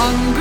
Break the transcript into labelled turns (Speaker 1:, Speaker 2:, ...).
Speaker 1: hungry.